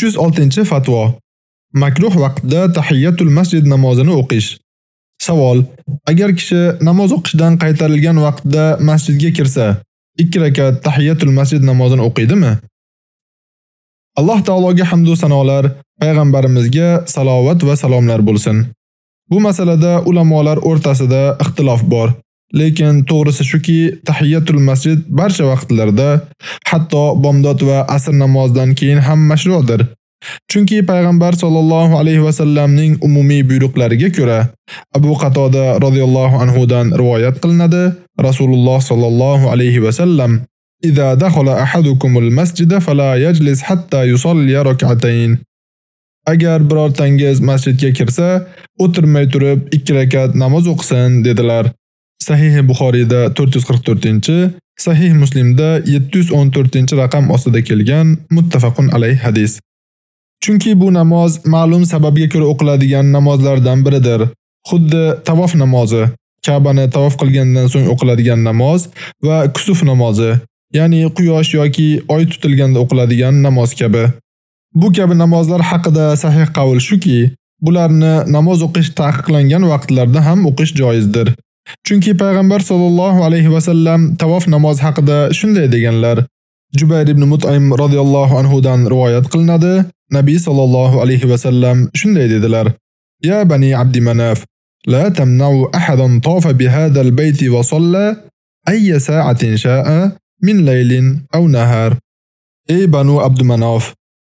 306-fatvo. Makruh vaqtda tahiyyatul masjid namozini o'qish. Savol: Agar kishi namoz o'qishdan qaytarilgan vaqtda masjidga kirsa, 2 rakat tahiyyatul masjid namozini o'qiydimi? Alloh taologa hamd va sanolar, payg'ambarimizga salovat va salomlar bo'lsin. Bu masalada ulamolar o'rtasida ixtilof bor. Lekin to'g'risi shuki, tahiyyatul masjid barcha vaqtlarda, hatto bomdod va asr namozidan keyin ham mashru'dir. Chunki payg'ambar sollallohu alayhi va sallamning umumiy buyruqlariga ko'ra, Abu Qatoda radhiyallohu anhu dan rivoyat qilinadi, Rasululloh sollallohu alayhi va sallam "Idza dakhala ahadukumul masjida fala yajlis hatta yusalli rak'atayn." Agar birortangiz masjidga kirsa, o'tirmay turib 2 rakat namoz o'qisin dedilar. Sahih Buxoriyda 444-chi, Sahih Muslimda 714-raqam ostida kelgan muttafaqun alayh hadis. Chunki bu namoz ma'lum sababga ko'ra o'qiladigan namozlardan biridir. Xuddi tavof namozi, Ka'bani tavof qilgandan so'ng o'qiladigan namoz va kusuf namozi, ya'ni quyosh yoki oy tutilganda o'qiladigan namoz kabi. Bu kabi namozlar haqida sahih qaul shuki, bularni namoz o'qish taqiqlangan vaqtlarda ham o'qish joizdir. Chunki payg'ambar sollallohu alayhi va sallam tavof namoz haqida shunday deganlar. Jubayr ibn Mut'im radhiyallohu anhu dan rivoyat qilinadi. Nabiy sallallohu alayhi va sallam shunday dedilar: "Ya bani Abdi Manaf, la tamna'u ahadan tafa bi hadha al-bayt wa salla ay sa'atin sha'a min laylin aw nahar." Ey banu Abdi Manaf,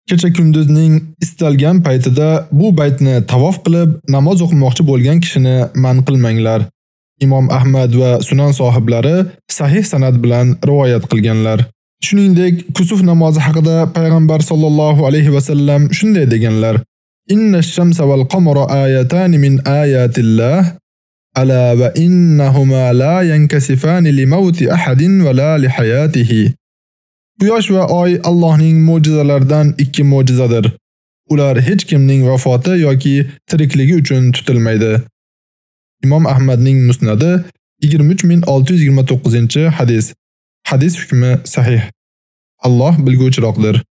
kecha kunduzning istalgan paytida bu baytni tavof qilib namoz o'qimoqchi bo'lgan kishini man qilmanglar. Imom Ahmad va Sunan sohiblari sahih sanad bilan rivoyat qilganlar. Shuningdek, kusuf namozi haqida payg'ambar sollallohu alayhi va sallam shunday deganlar: Inna ash-shamsa wal qamara ayatan min ayatillah ala va innahuma la yankasifani li mauti ahadin va la li hayatihi. Quyosh va oy Allohning mo'jizalaridan ikki mo'jizadir. Ular hech kimning vafoti yoki tirikligi uchun tutilmaydi. Imom Ahmadning Musnadi 23629-hadis. Hadis hukmi sahih. Alloh bilguvchiroqdir.